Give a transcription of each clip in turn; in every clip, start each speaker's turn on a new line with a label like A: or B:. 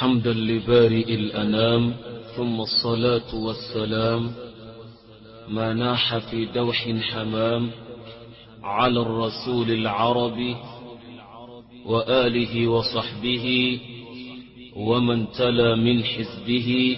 A: حمدا لبارئ الأنام ثم الصلاة والسلام ما ناح في دوح حمام على الرسول العربي وآله وصحبه ومن تلا من حزبه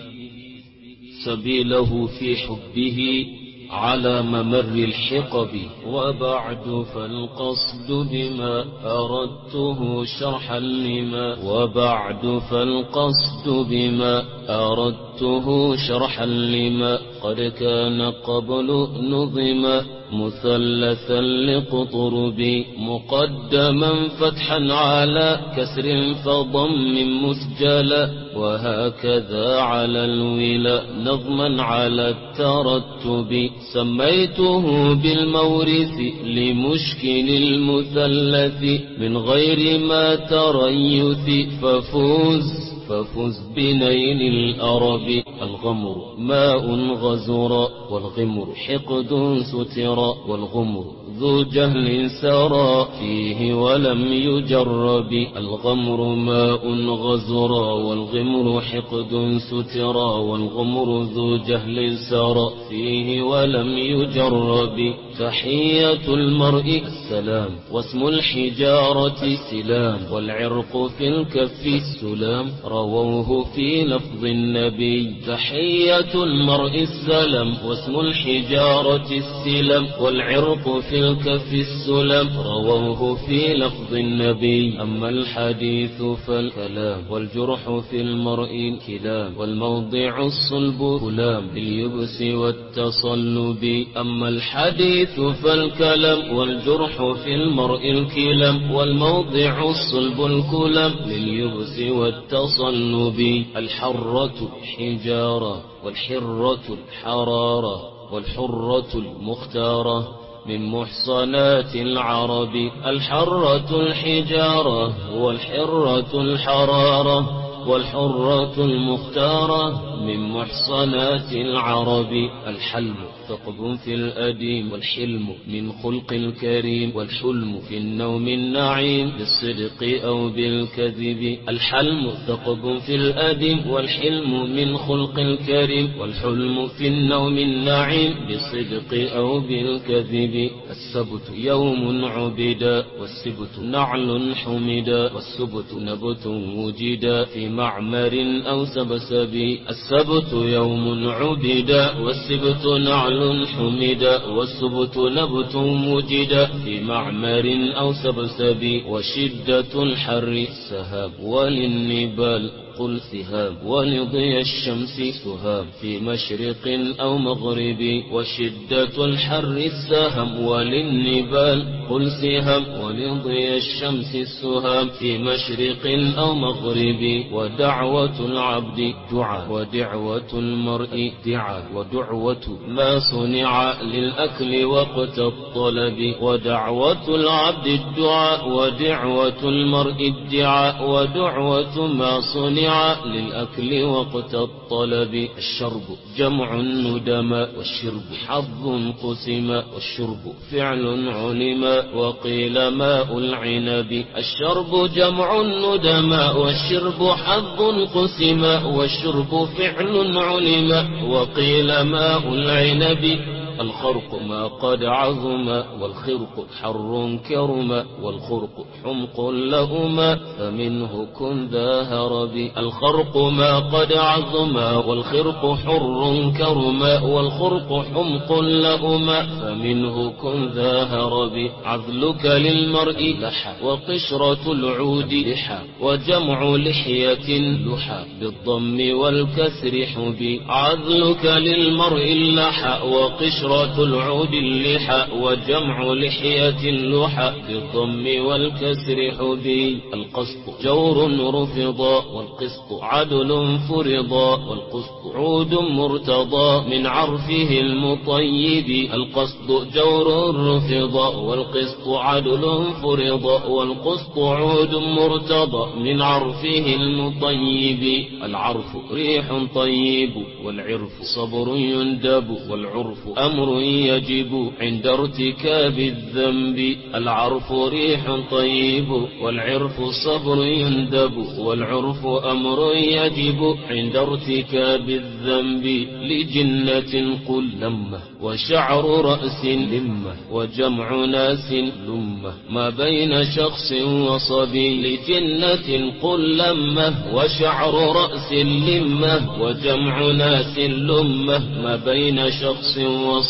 A: سبيله في حبه على ممر الحقب وبعد فالقصد بما أردته شرحا لما وبعد فالقصد بما أردته شرحا لما قد كان قبل نظما مثلثا لقطرب مقدما فتحا على كسر فضم مسجلا وهكذا على الولا نظما على الترتب سميته بالمورث لمشكل المثلث من غير ما تريث ففوز ففز بنيل الأرب الغمر ماء غزر والغمر حقد ستر والغمر ذو جهل سرى. فيه ولم يجرب. الغمر ماء غزر والغمر حقد ستر والغمر ذو جهل سرى. فيه ولم يجرب. تحية المرء السلام واسم الحجارة سلام والعرق في الكف السلام رووه في لفظ النبي. تحية المرء السلام واسم الحجارة السلام والعرق في الكف السلام رووه في لفظ النبي. أما الحديث فالكلام والجرح في المرء كلام والموضع الصلب كلام باليبس والتصلب. أما الحديث فالكلام والجرح في المرء الكلام والموضع الصلب الكلام لليبس والتصلب الحرة حجارة والحرة الحرارة والحرة المختارة من محصنات العرب الحرة الحجارة والحرة الحرارة والحرة المختارة من محصنات العرب. الحلم ثقب في الأديم والحلم من خلق الكريم والحلم في النوم النعيم بالصدق أو بالكذب. الحلم ثقب في الأديم والحلم من خلق الكريم والحلم في النوم النعيم بالصدق أو بالكذب. السبت يوم عبدا والسبت نعل حمدا والسبت نبت وجدا في معمر أو سبسب. السبت يوم عبدا والسبت نعل حمدا والسبت نبت وجدا في معمر أو سبسب وشدة الحر سهاب وللنبال قل سهاب ولضي الشمس سهام في مشرق أو مغرب وشدة الحر السهم وللنبال قل سهام ولضي الشمس السهام في مشرق أو مغرب ودعوة العبد دعاء ودعوة المرء دعاء ودعوة ما صنع للأكل وقت الطلب ودعوة العبد الدعاء ودعوة المرء الدعاء ودعوة ما صنع للأكل وقت الطلب. الشرب جمع الندماء والشرب حظ قسم والشرب فعل علم وقيل ماء العنب. الشرب جمع الندماء والشرب حظ قسم والشرب فعل علم وقيل ماء العنب. الخرق ما قد عظم والخرق حر كرم والخرق حمق لهما فمنه كن ذا هرب. الخرق ما قد عظم والخرق حر كرم والخرق حمق لهما فمنه كن ذا هرب. عذلك للمرء لحى. وقشرة العود. لحى. وجمع لحية لحى. بالضم والكسر حبي عذلك للمرء لحى وقشرة قشرة العود اللحى وجمع لحية اللحى بالضم والكسر حبي القسط جور رفضا والقسط عدل فرضا والقسط عود مرتضى من عرفه المطيب. القسط جور رفضا والقسط عدل فرضا والقسط عود مرتضى من عرفه المطيب. العرف ريح طيب والعرف صبر يندب والعرف أمر أمر يجب عند ارتكاب الذنب. العرف ريح طيب والعرف صبر يندب والعرف أمر يجب عند ارتكاب الذنب. لجنة قل لمة وشعر رأس لمة وجمع ناس لمة. ما بين شخص وصبي لجنة قل لمة وشعر رأس لمة وجمع ناس لمة. ما بين شخص وصبي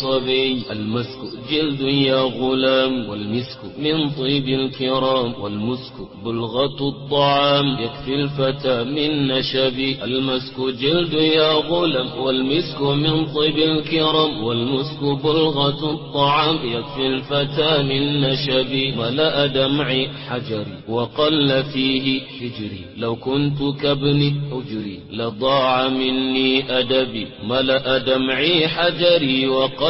A: المسك جلد يا غلام والمسك من طيب الكرام والمسك بلغة الطعام يكفي الفتى من نشب المسك جلد يا غلام والمسك من طيب الكرام والمسك بلغة الطعام يكفي الفتى من نشب ملأ دمعي حجري وقل فيه حجري لو كنت كابن حجري لضاع مني أدبي ملأ دمعي حجري وقل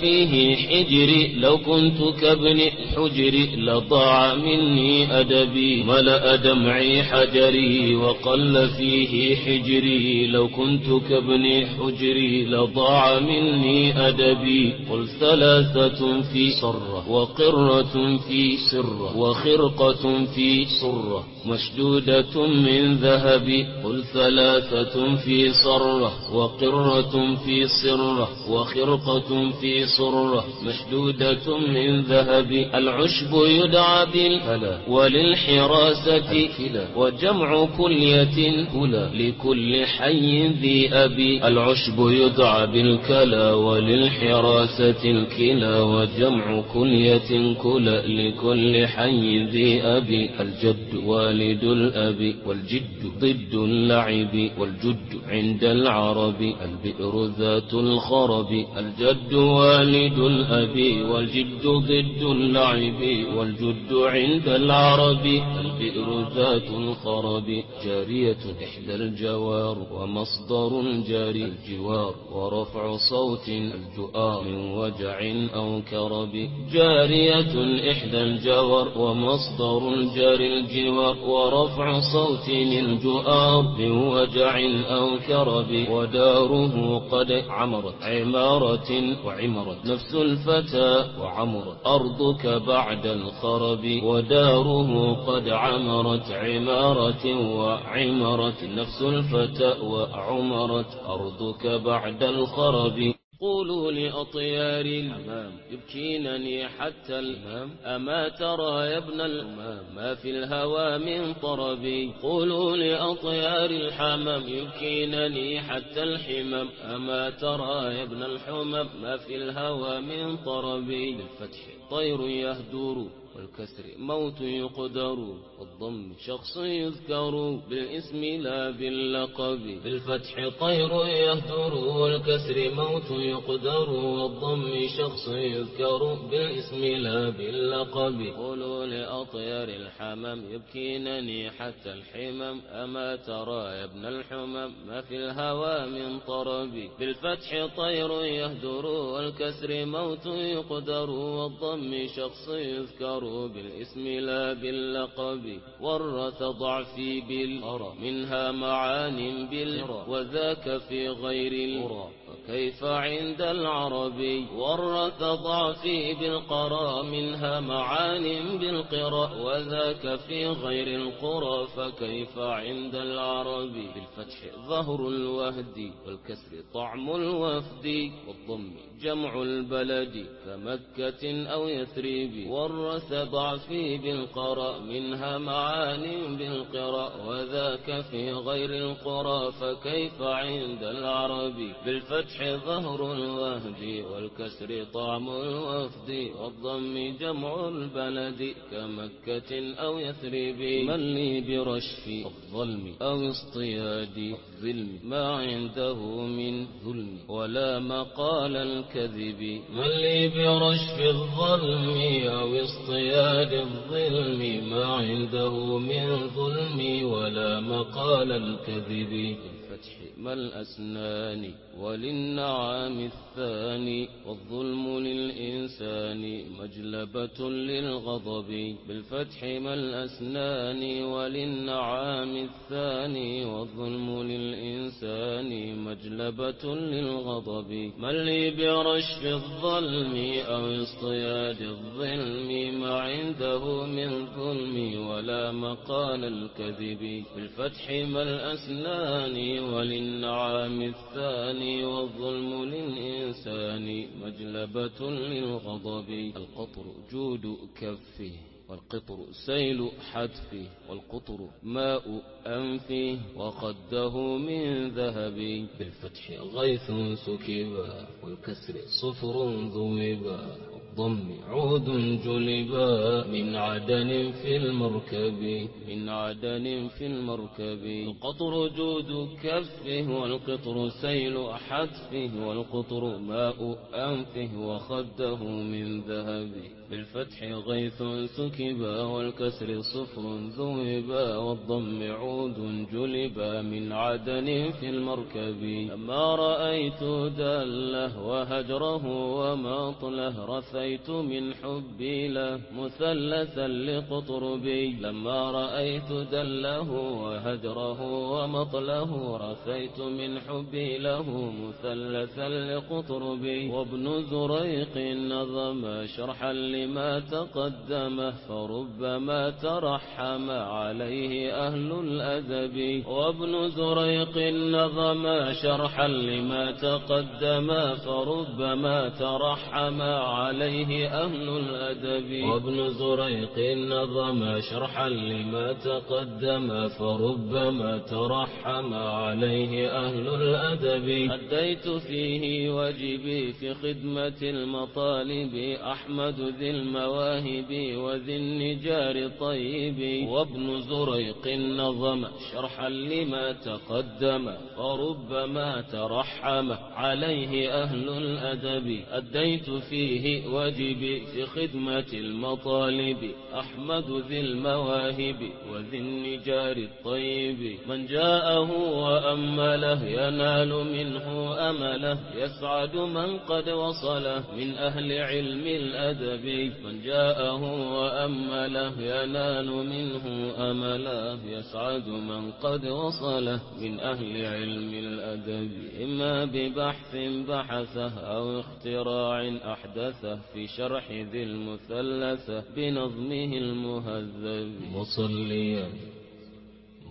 A: فيه حجري لو كنت كابن حجري لضاع مني أدبي ملأ دمعي حجري وقل فيه حجري لو كنت كابن حجري لضاع مني أدبي. قل ثلاثة في صرة وقرة في سرة وخرقة في صرة مشدودة من ذهب. قل ثلاثة في صرة وقرة في صرة وخرقة في صرة مشدودة من ذهب. العشب يدعى بالفلا وللحراسة وجمع كلية كلا لكل حي ذي أبي. العشب يدعى بالكلا وللحراسة الكلا وجمع كلية كلا لكل حي ذي أبي. الجد والد الأب والجد ضد اللعب والجد عند العرب. البئر ذات الخرب. الجد والد الأب والجد ضد اللعب والجد عند العرب البئر ذات الخرب جارية إحدى الجوار ومصدر جاري الجوار ورفع صوت الجؤار من وجع أو كرب جارية إحدى الجوار ومصدر جاري الجوار ورفع صوت الجؤار من وجع أو كرب وداره قد عمرت عمارة وعمرت نفس الفتى وعمرت أرضك بعد الخرب وداره قد عمرت عمارة وعمرت نفس الفتى وعمرت أرضك بعد الخرب قولوا لأطيار الأمام يبكينني حتى الأمام أما ترى يا ابن الأمام ما في الهوى من طربي. قولوا لأطيار الحمام يبكينني حتى الحمام. أما ترى يا ابن الحمام ما في الهوى من طربي. بالفتح طير يهدر والكسر موت يقدر والضم شخص يذكر بالاسم لا باللقب. بالفتح طير يهدر والكسر موت يقدر والضم شخص يذكر بالاسم لا باللقب. قولوا لأطيار الحمام يبكينني حتى الحمام أما ترى يا ابن الحمام ما في الهوى من طرب. بالفتح طير يهدر والكسر موت يقدر والضم شخص يذكر. بالاسم لا باللقب ورث ضعفي بالأرى منها معان بالرى وذاك في غير القرى فكيف عند العربي ورث ضعفي بالقرى منها معان بالقرى وذاك في غير القرى فكيف عند العربي بالفتح ظهر الوهد والكسر طعم الوفد والضم جمع البلد كمكة أو يثريب ورث ضعفي بالقرى منها معان بالقرى وذاك في غير القرى فكيف عند العربي بالفتح ظهر الوهد والكسر طعم الوفد والضم جمع البلد كمكة أو يثريب من لي برشف الظلم أو اصطياد الظلم ما عنده من ظلم ولا مقال الكذب من لي برشف الظلم أو اصطياد الظلم ما عنده من ظلم ولا مقال الكذب بالفتح ما الأسنان وللنعام الثاني والظلم للإنسان مجلبة للغضب بالفتح ما الأسنان وللنعام الثاني والظلم للإنسان مجلبة للغضب من لي برشف الظلم أو اصطياد الظلم ما عنده من ظلم ولا مقال الكذب بالفتح ما الأسنان وللنعام الثاني والظلم للإنسان مجلبة للغضب. القطر جود كفه والقطر سيل حتفه والقطر ماء أنفه وقده من ذهب. بالفتح غيث سكبا والكسر صفر ذوبا والضم عود جلبا من عدن في المركب من عدن في المركب. القطر جود كفه والقطر سيل حتفه والقطر ماء أنفه وخده من ذهب. بالفتح غيث سكبا والكسر صفر ذوبا والضم عود جلبا من عدن في المركب. لما رأيت دله وهجره ومطله رثيت من حبي له مثلثا لقطربي لما رأيت دله وهجره ومطله رثيت من حبي له مثلثا لقطربي وابن زريق نظم شرحا لما تقدم فربما ترحم عليه أهل الأدب. وابن زريق نظم شرحا لما تقدم فربما ترحم عليه أهل الأدب. وابن زريق نظم شرحا لما تقدم فربما ترحم عليه أهل الأدب. أديت فيه واجبي في خدمة المطالب أحمد ذي المواهب وذي النجار طيب. وابن زريق نظم شرحا لما تقدم فربما ترحم. عليه أهل الأدب أديت فيه واجبي في خدمة المطالب. أحمد ذي المواهب وذي النجار الطيب. من جاءه وأمله ينال منه أمله. يسعد من قد وصله من أهل علم الأدب. من جاءه وأمله ينال منه أمله يسعد من قد وصله من أهل علم الأدب. إما ببحث بحثه أو اختراع أحدثه في شرح ذي المثلثة بنظمه المهذب. مصليا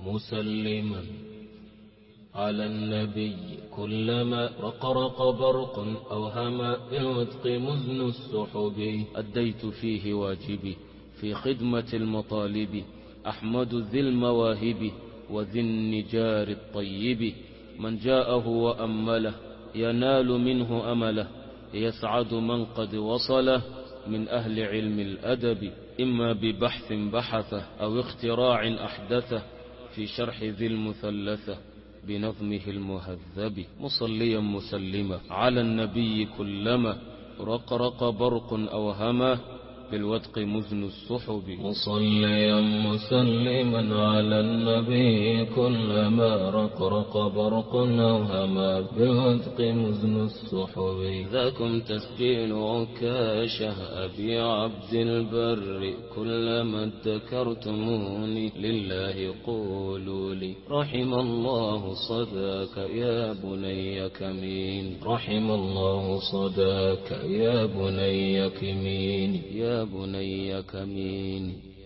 A: مسلما. على النبي كلما رقرق برق أو هما بالوثق مزن السحب. أديت فيه واجبي في خدمة المطالب. أحمد ذي المواهب وذي النجار الطيب. من جاءه وأمله ينال منه أمله. يسعد من قد وصله من أهل علم الأدب. إما ببحث بحثه أو اختراع أحدثه في شرح ذي المثلثة. بنظمه المهذب مصليا مسلما على النبي كلما رقرق برق أو هما بالودق مزن السحب
B: مصليا مسلما على النبي كلما رقرق برق أو هما بالودق مزن السحب
A: ذاكم تسجيل عكاشة أبي عبد البر كلما ذكرتموني لله قولوا لي. رحم الله صداك يا بني كمين.
B: رحم الله صداك يا بني كمين.
A: يا بني كمين